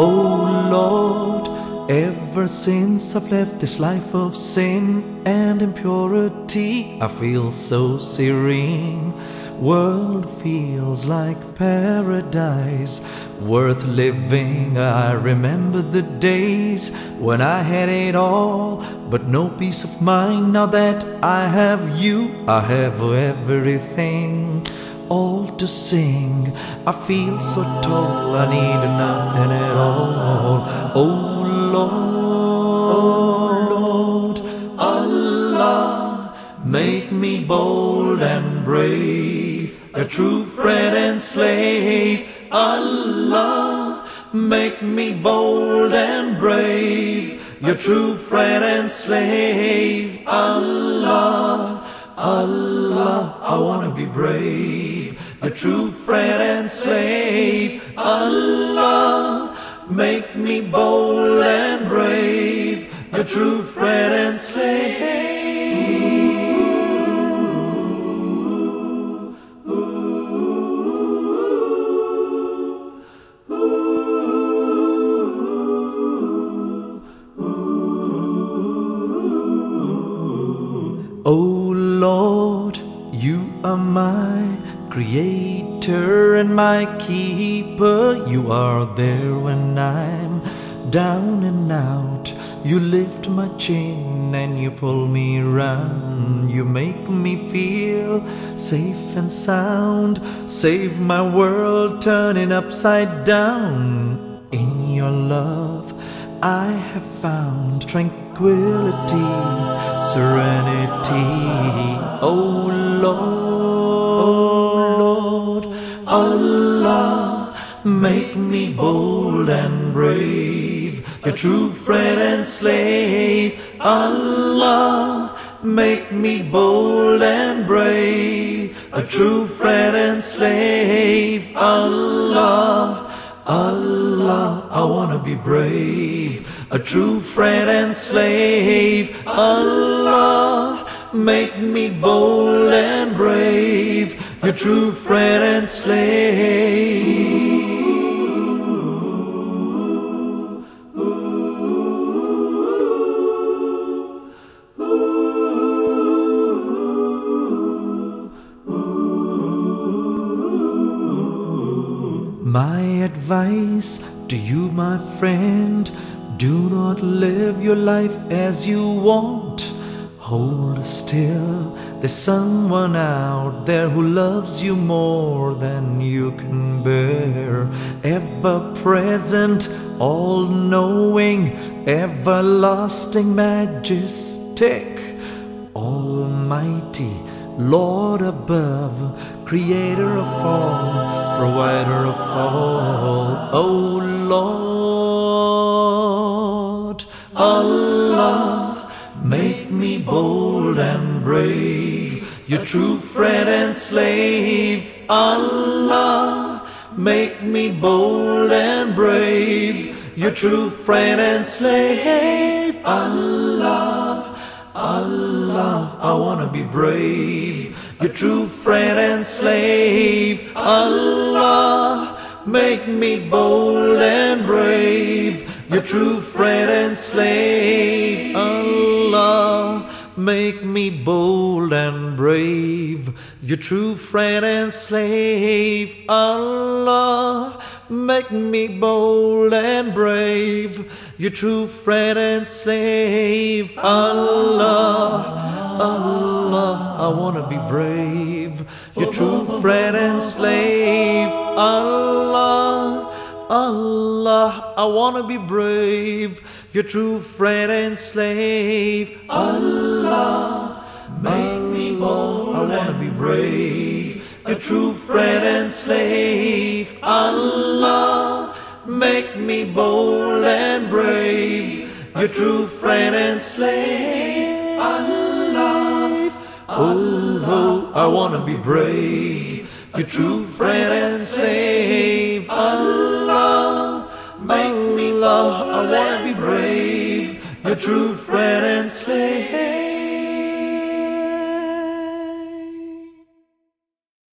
Oh since I've left this life of sin and impurity. I feel so serene. World feels like paradise, worth living. I remember the days when I had it all, but no peace of mind. Now that I have you, I have everything. All to sing, I feel so tall, I need nothing at all. Oh Lord. make me bold and brave, a true friend and slave. Allah, make me bold and brave, your true friend and slave. Allah, Allah, I wanna be brave, a true friend and slave. Allah, make me bold and brave, a true friend and slave. O Lord, you are my creator and my keeper. You are there when I'm down and out. You lift my chin and you pull me round. You make me feel safe and sound. Save my world, turning upside down. In your love, I have found tranquility, Surrender. O Lord, O Lord, Allah, make me bold and brave, your true friend and slave. Allah, make me bold and brave, a true friend and slave. Allah, Allah, I wanna be brave, a true friend and slave make me bold and brave, your true friend and slave. My advice to you, my friend, do not live your life as you want. Hold still, there's someone out there who loves you more than you can bear. Ever present, all knowing, everlasting majestic, almighty, Lord above, creator of all, provider of all. Oh Lord, Allah. Make me bold and brave, your true friend and slave. Allah, make me bold and brave, your true friend and slave. Allah, Allah, I wanna be brave, your true friend and slave. Allah, make me bold and brave your true friend and slave. Allah, make me bold and brave, your true friend and slave. Allah, make me bold and brave, your true friend and slave. Allah, Allah, I wanna be brave, your true friend and slave. Allah. Allah, I wanna be brave, your true friend and slave. Allah, make me bold. I wanna be brave, your true friend and slave. Allah, make me bold and brave, your true friend and slave. Allah, oh, Allah, I wanna be brave your true friend and slave. Allah, make me love, I'll be brave, your true friend and slave.